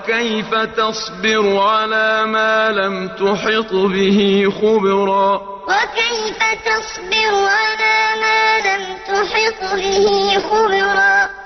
وكيف تصبر على ما لم تحط به خبرا؟ وكيف تصبر على ما لم تحط به خبرا؟